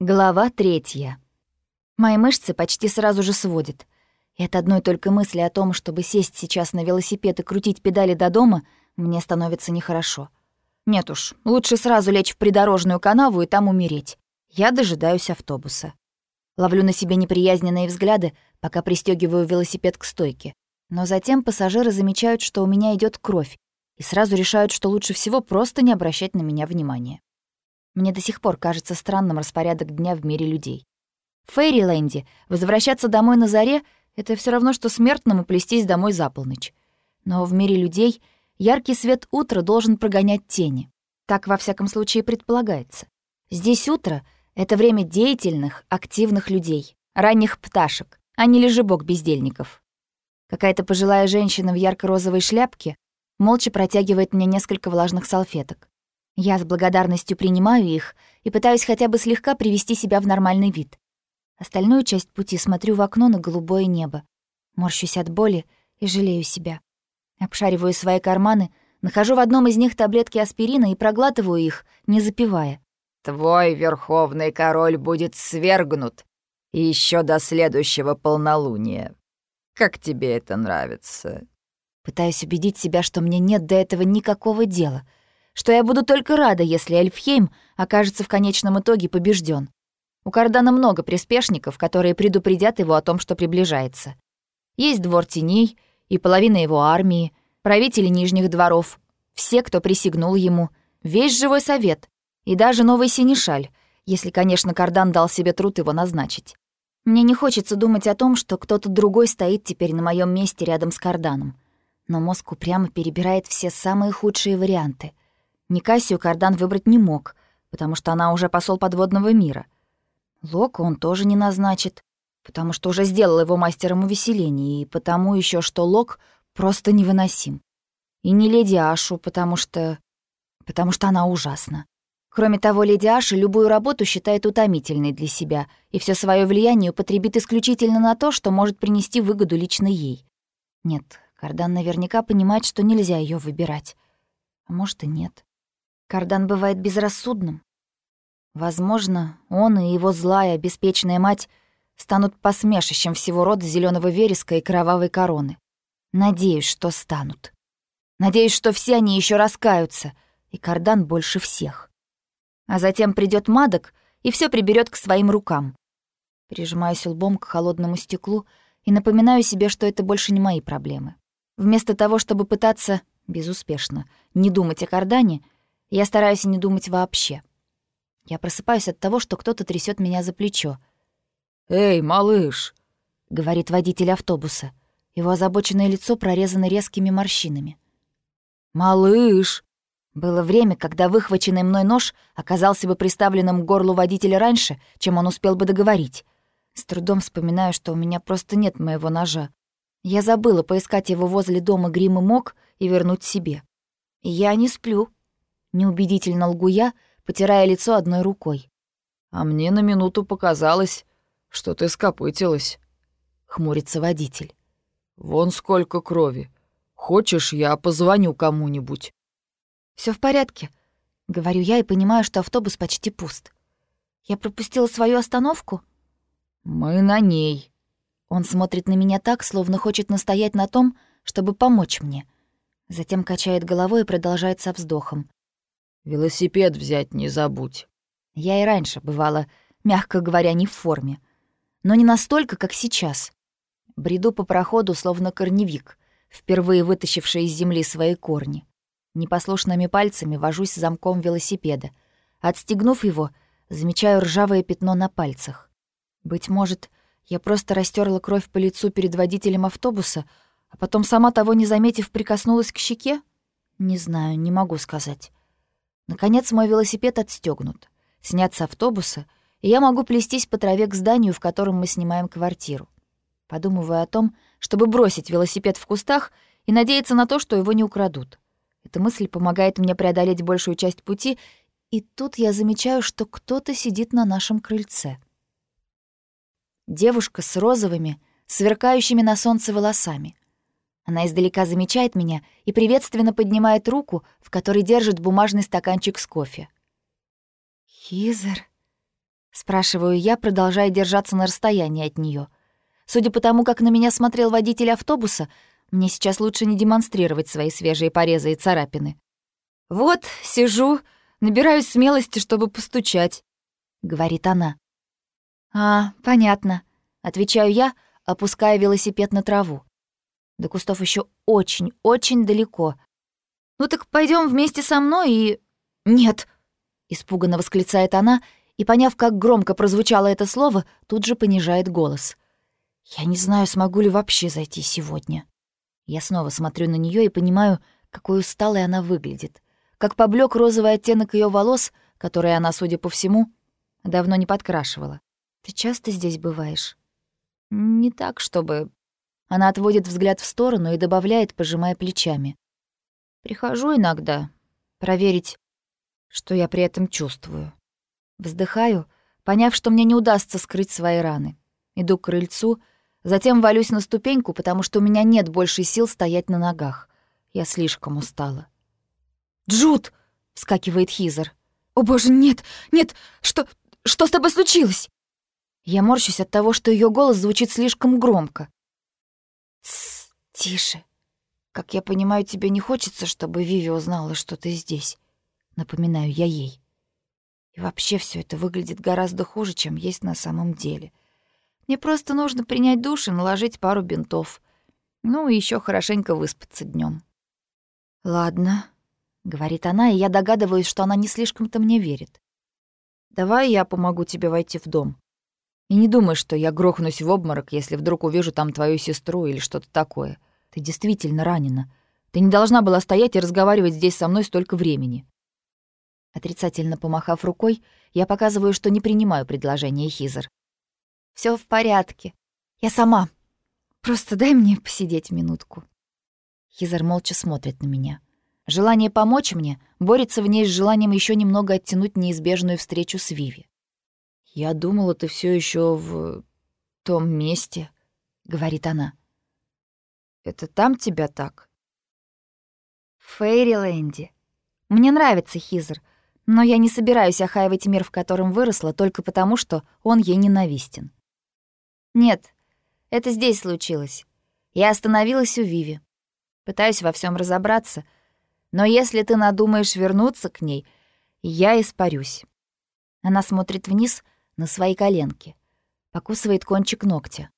Глава третья. Мои мышцы почти сразу же сводят. И от одной только мысли о том, чтобы сесть сейчас на велосипед и крутить педали до дома, мне становится нехорошо. Нет уж, лучше сразу лечь в придорожную канаву и там умереть. Я дожидаюсь автобуса. Ловлю на себе неприязненные взгляды, пока пристегиваю велосипед к стойке. Но затем пассажиры замечают, что у меня идет кровь, и сразу решают, что лучше всего просто не обращать на меня внимания. Мне до сих пор кажется странным распорядок дня в мире людей. В Фейриленде возвращаться домой на заре — это все равно, что смертному плестись домой за полночь. Но в мире людей яркий свет утра должен прогонять тени. Так, во всяком случае, предполагается. Здесь утро — это время деятельных, активных людей, ранних пташек, а не лежебок бездельников. Какая-то пожилая женщина в ярко-розовой шляпке молча протягивает мне несколько влажных салфеток. Я с благодарностью принимаю их и пытаюсь хотя бы слегка привести себя в нормальный вид. Остальную часть пути смотрю в окно на голубое небо. Морщусь от боли и жалею себя. Обшариваю свои карманы, нахожу в одном из них таблетки аспирина и проглатываю их, не запивая. «Твой верховный король будет свергнут, еще до следующего полнолуния. Как тебе это нравится?» Пытаюсь убедить себя, что мне нет до этого никакого дела — что я буду только рада, если Эльфхейм окажется в конечном итоге побежден. У Кардана много приспешников, которые предупредят его о том, что приближается. Есть двор теней и половина его армии, правители нижних дворов, все, кто присягнул ему, весь живой совет и даже новый синешаль, если, конечно, Кардан дал себе труд его назначить. Мне не хочется думать о том, что кто-то другой стоит теперь на моем месте рядом с Карданом. Но мозг упрямо перебирает все самые худшие варианты. Никасию Кардан выбрать не мог, потому что она уже посол подводного мира. Лока он тоже не назначит, потому что уже сделал его мастером увеселений, и потому еще, что Лок просто невыносим. И не леди Ашу, потому что... потому что она ужасна. Кроме того, леди Аша любую работу считает утомительной для себя и все свое влияние употребит исключительно на то, что может принести выгоду лично ей. Нет, Кардан наверняка понимает, что нельзя ее выбирать. А может и нет. Кардан бывает безрассудным. Возможно, он и его злая, беспечная мать станут посмешищем всего рода зеленого вереска и кровавой короны. Надеюсь, что станут. Надеюсь, что все они еще раскаются, и Кардан больше всех. А затем придет Мадок и все приберет к своим рукам. Прижимаюсь лбом к холодному стеклу и напоминаю себе, что это больше не мои проблемы. Вместо того, чтобы пытаться, безуспешно, не думать о Кардане — я стараюсь не думать вообще. Я просыпаюсь от того, что кто-то трясет меня за плечо. «Эй, малыш!» — говорит водитель автобуса. Его озабоченное лицо прорезано резкими морщинами. «Малыш!» Было время, когда выхваченный мной нож оказался бы приставленным к горлу водителя раньше, чем он успел бы договорить. С трудом вспоминаю, что у меня просто нет моего ножа. Я забыла поискать его возле дома Грим и Мок и вернуть себе. я не сплю. Неубедительно лгу я, потирая лицо одной рукой. «А мне на минуту показалось, что ты скопытилась», — хмурится водитель. «Вон сколько крови. Хочешь, я позвоню кому-нибудь?» Все в порядке», — говорю я и понимаю, что автобус почти пуст. «Я пропустила свою остановку?» «Мы на ней». Он смотрит на меня так, словно хочет настоять на том, чтобы помочь мне. Затем качает головой и продолжает со вздохом. Велосипед взять не забудь. Я и раньше бывала, мягко говоря, не в форме. Но не настолько, как сейчас. Бреду по проходу, словно корневик, впервые вытащивший из земли свои корни. Непослушными пальцами вожусь с замком велосипеда. Отстегнув его, замечаю ржавое пятно на пальцах. Быть может, я просто растерла кровь по лицу перед водителем автобуса, а потом сама того не заметив прикоснулась к щеке? Не знаю, не могу сказать. Наконец мой велосипед отстегнут, снят с автобуса, и я могу плестись по траве к зданию, в котором мы снимаем квартиру. Подумываю о том, чтобы бросить велосипед в кустах и надеяться на то, что его не украдут. Эта мысль помогает мне преодолеть большую часть пути, и тут я замечаю, что кто-то сидит на нашем крыльце. Девушка с розовыми, сверкающими на солнце волосами. Она издалека замечает меня и приветственно поднимает руку, в которой держит бумажный стаканчик с кофе. «Хизер», — Спрашиваю я, продолжая держаться на расстоянии от нее. Судя по тому, как на меня смотрел водитель автобуса, мне сейчас лучше не демонстрировать свои свежие порезы и царапины. «Вот, сижу, набираюсь смелости, чтобы постучать», — говорит она. «А, понятно», — отвечаю я, опуская велосипед на траву. До кустов еще очень-очень далеко. «Ну так пойдем вместе со мной и...» «Нет!» — испуганно восклицает она, и, поняв, как громко прозвучало это слово, тут же понижает голос. «Я не знаю, смогу ли вообще зайти сегодня». Я снова смотрю на нее и понимаю, какой усталой она выглядит. Как поблек розовый оттенок ее волос, который она, судя по всему, давно не подкрашивала. «Ты часто здесь бываешь?» «Не так, чтобы...» Она отводит взгляд в сторону и добавляет, пожимая плечами. «Прихожу иногда проверить, что я при этом чувствую». Вздыхаю, поняв, что мне не удастся скрыть свои раны. Иду к крыльцу, затем валюсь на ступеньку, потому что у меня нет больше сил стоять на ногах. Я слишком устала. «Джуд!» — вскакивает Хизер. «О боже, нет, нет! Что... что с тобой случилось?» Я морщусь от того, что ее голос звучит слишком громко. «Тссс, тише. Как я понимаю, тебе не хочется, чтобы Виви узнала, что ты здесь?» Напоминаю я ей. И вообще все это выглядит гораздо хуже, чем есть на самом деле. Мне просто нужно принять душ и наложить пару бинтов. Ну и еще хорошенько выспаться днем. «Ладно», — говорит она, и я догадываюсь, что она не слишком-то мне верит. «Давай я помогу тебе войти в дом. И не думай, что я грохнусь в обморок, если вдруг увижу там твою сестру или что-то такое. Ты действительно ранена. Ты не должна была стоять и разговаривать здесь со мной столько времени». Отрицательно помахав рукой, я показываю, что не принимаю предложение Хизер. Все в порядке. Я сама. Просто дай мне посидеть минутку». Хизер молча смотрит на меня. Желание помочь мне борется в ней с желанием еще немного оттянуть неизбежную встречу с Виви. «Я думала, ты все еще в том месте», — говорит она. «Это там тебя так?» «В Фейриленде. Мне нравится Хизер, но я не собираюсь охаивать мир, в котором выросла, только потому, что он ей ненавистен. Нет, это здесь случилось. Я остановилась у Виви. Пытаюсь во всем разобраться, но если ты надумаешь вернуться к ней, я испарюсь. Она смотрит вниз на свои коленки, покусывает кончик ногтя,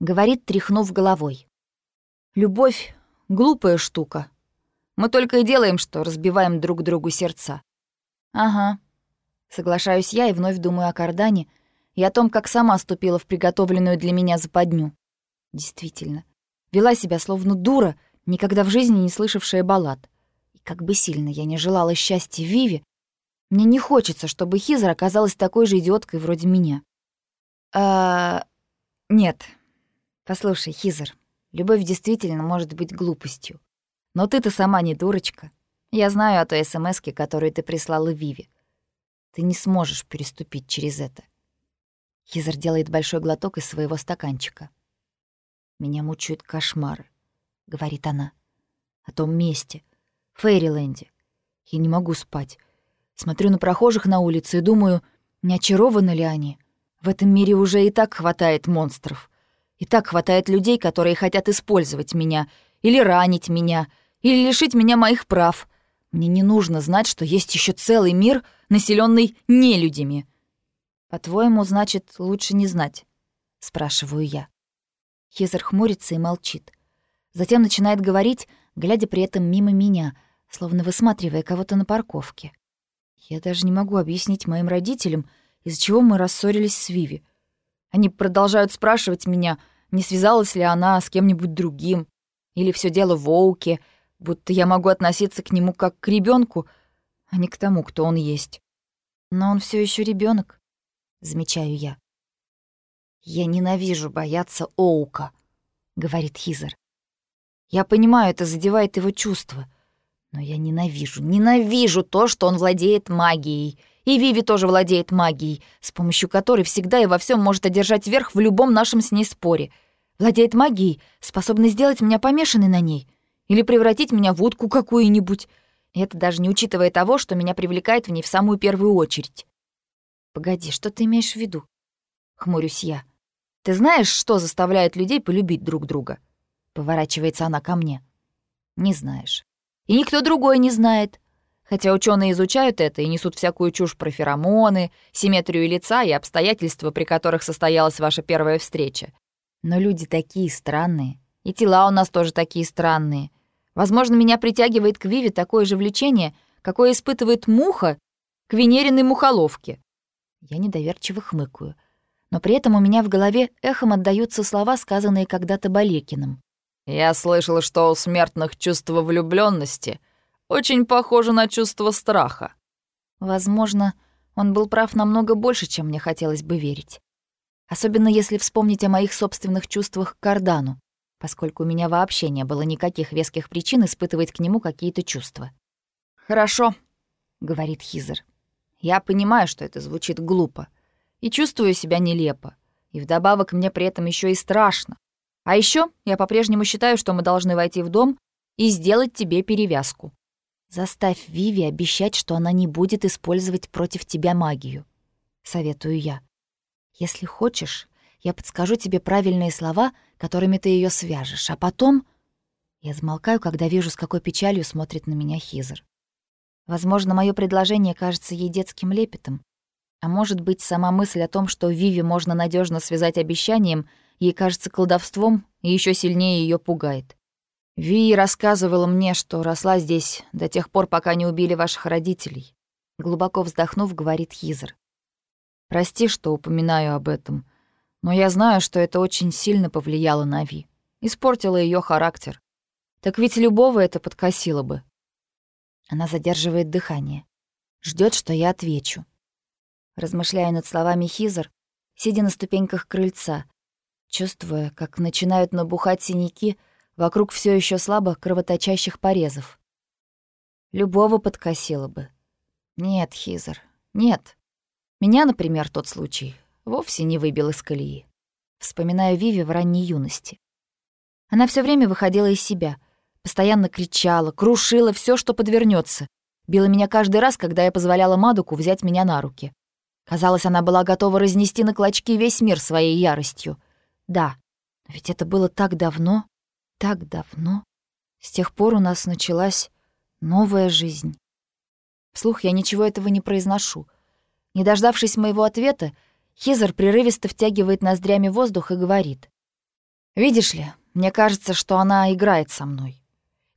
говорит, тряхнув головой. Любовь — глупая штука. Мы только и делаем, что разбиваем друг другу сердца. Ага. Соглашаюсь я и вновь думаю о кардане — и о том, как сама ступила в приготовленную для меня западню. Действительно, вела себя словно дура, никогда в жизни не слышавшая баллад. И как бы сильно я не желала счастья Виве, мне не хочется, чтобы Хизер оказалась такой же идиоткой вроде меня. А... Нет. Послушай, Хизер, любовь действительно может быть глупостью. Но ты-то сама не дурочка. Я знаю о той СМСке, которую ты прислала Виве. Ты не сможешь переступить через это. Хизер делает большой глоток из своего стаканчика. «Меня мучают кошмары», — говорит она. «О том месте, Фейриленде. Я не могу спать. Смотрю на прохожих на улице и думаю, не очарованы ли они. В этом мире уже и так хватает монстров. И так хватает людей, которые хотят использовать меня, или ранить меня, или лишить меня моих прав. Мне не нужно знать, что есть еще целый мир, населенный нелюдями». «По-твоему, значит, лучше не знать?» — спрашиваю я. Хизер хмурится и молчит. Затем начинает говорить, глядя при этом мимо меня, словно высматривая кого-то на парковке. Я даже не могу объяснить моим родителям, из-за чего мы рассорились с Виви. Они продолжают спрашивать меня, не связалась ли она с кем-нибудь другим, или все дело в Оуке, будто я могу относиться к нему как к ребенку, а не к тому, кто он есть. Но он все еще ребенок замечаю я. «Я ненавижу бояться Оука», — говорит Хизер. «Я понимаю, это задевает его чувства, но я ненавижу, ненавижу то, что он владеет магией. И Виви тоже владеет магией, с помощью которой всегда и во всем может одержать верх в любом нашем с ней споре. Владеет магией, способной сделать меня помешанной на ней или превратить меня в утку какую-нибудь. Это даже не учитывая того, что меня привлекает в ней в самую первую очередь. Погоди, что ты имеешь в виду? Хмурюсь я. Ты знаешь, что заставляет людей полюбить друг друга? Поворачивается она ко мне. Не знаешь. И никто другой не знает. Хотя ученые изучают это и несут всякую чушь про феромоны, симметрию лица и обстоятельства, при которых состоялась ваша первая встреча. Но люди такие странные. И тела у нас тоже такие странные. Возможно, меня притягивает к Виве такое же влечение, какое испытывает муха к венериной мухоловке. Я недоверчиво хмыкаю. Но при этом у меня в голове эхом отдаются слова, сказанные когда-то Балекиным. «Я слышал, что у смертных чувство влюбленности очень похоже на чувство страха». Возможно, он был прав намного больше, чем мне хотелось бы верить. Особенно если вспомнить о моих собственных чувствах к Кардану, поскольку у меня вообще не было никаких веских причин испытывать к нему какие-то чувства. «Хорошо», — говорит Хизер. «Я понимаю, что это звучит глупо, и чувствую себя нелепо, и вдобавок мне при этом еще и страшно. А еще я по-прежнему считаю, что мы должны войти в дом и сделать тебе перевязку. Заставь Виви обещать, что она не будет использовать против тебя магию. Советую я. Если хочешь, я подскажу тебе правильные слова, которыми ты ее свяжешь, а потом... Я замолкаю, когда вижу, с какой печалью смотрит на меня Хизер. Возможно, мое предложение кажется ей детским лепетом, а может быть, сама мысль о том, что Виви можно надежно связать обещанием, ей кажется колдовством и еще сильнее ее пугает. Ви рассказывала мне, что росла здесь до тех пор, пока не убили ваших родителей. Глубоко вздохнув, говорит Хизер. Прости, что упоминаю об этом, но я знаю, что это очень сильно повлияло на Ви. Испортило ее характер. Так ведь любого это подкосило бы. Она задерживает дыхание. ждет, что я отвечу. Размышляю над словами Хизер, сидя на ступеньках крыльца, чувствуя, как начинают набухать синяки, Вокруг все еще слабо кровоточащих порезов. Любого подкосило бы. Нет, Хизер, нет. Меня, например, тот случай вовсе не выбил из колеи. Вспоминаю Виви в ранней юности. Она все время выходила из себя, постоянно кричала, крушила все, что подвернется, била меня каждый раз, когда я позволяла Мадуку взять меня на руки. Казалось, она была готова разнести на клочки весь мир своей яростью. Да, но ведь это было так давно так давно. С тех пор у нас началась новая жизнь. Вслух я ничего этого не произношу. Не дождавшись моего ответа, Хизер прерывисто втягивает ноздрями воздух и говорит. «Видишь ли, мне кажется, что она играет со мной.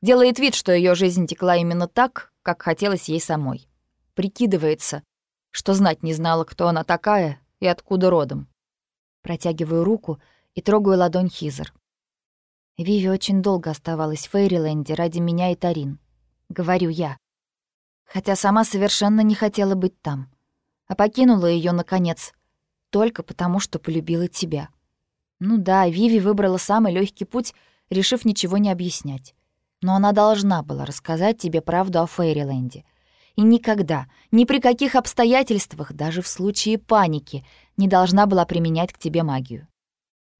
Делает вид, что ее жизнь текла именно так, как хотелось ей самой. Прикидывается, что знать не знала, кто она такая и откуда родом. Протягиваю руку и трогаю ладонь Хизер. Виви очень долго оставалась в Фейриленде ради меня и Тарин. Говорю я. Хотя сама совершенно не хотела быть там. А покинула ее наконец, только потому, что полюбила тебя. Ну да, Виви выбрала самый легкий путь, решив ничего не объяснять. Но она должна была рассказать тебе правду о Фейриленде. И никогда, ни при каких обстоятельствах, даже в случае паники, не должна была применять к тебе магию.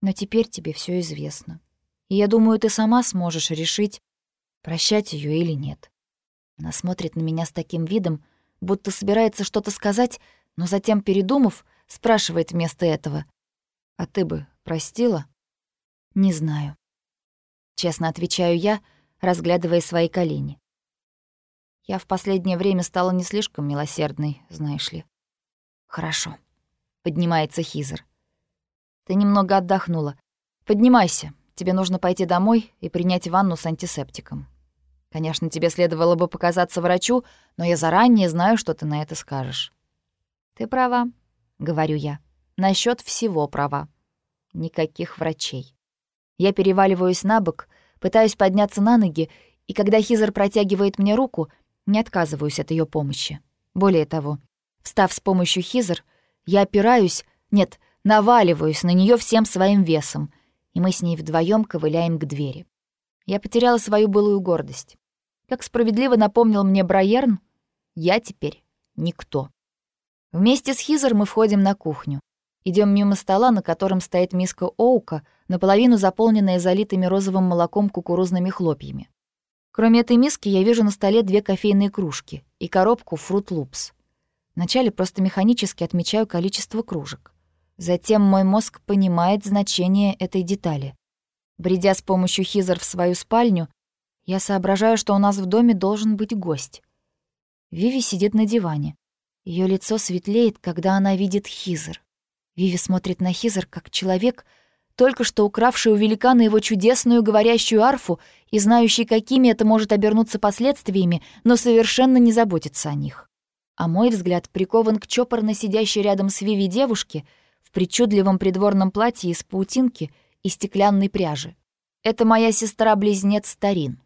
Но теперь тебе все известно. И я думаю, ты сама сможешь решить, прощать ее или нет. Она смотрит на меня с таким видом, будто собирается что-то сказать, но затем, передумав, спрашивает вместо этого. «А ты бы простила?» «Не знаю». Честно отвечаю я, разглядывая свои колени. Я в последнее время стала не слишком милосердной, знаешь ли. «Хорошо», — поднимается Хизер. «Ты немного отдохнула. Поднимайся, Тебе нужно пойти домой и принять ванну с антисептиком. Конечно, тебе следовало бы показаться врачу, но я заранее знаю, что ты на это скажешь. Ты права, говорю я. Насчет всего права. Никаких врачей. Я переваливаюсь на бок, пытаюсь подняться на ноги, и когда Хизер протягивает мне руку, не отказываюсь от ее помощи. Более того, встав с помощью Хизер, я опираюсь, нет, наваливаюсь на нее всем своим весом, и мы с ней вдвоем ковыляем к двери. Я потеряла свою былую гордость. Как справедливо напомнил мне Брайерн, я теперь никто. Вместе с Хизер мы входим на кухню. Идем мимо стола, на котором стоит миска оука, наполовину заполненная залитыми розовым молоком кукурузными хлопьями. Кроме этой миски я вижу на столе две кофейные кружки и коробку Fruit Loops. Вначале просто механически отмечаю количество кружек. Затем мой мозг понимает значение этой детали. Бредя с помощью Хизер в свою спальню, я соображаю, что у нас в доме должен быть гость. Виви сидит на диване. Ее лицо светлеет, когда она видит Хизер. Виви смотрит на Хизер как человек, только что укравший у великана его чудесную говорящую арфу и знающий, какими это может обернуться последствиями, но совершенно не заботится о них. А мой взгляд прикован к чопорно сидящей рядом с Виви девушке в причудливом придворном платье из паутинки и стеклянной пряжи. Это моя сестра-близнец Старин.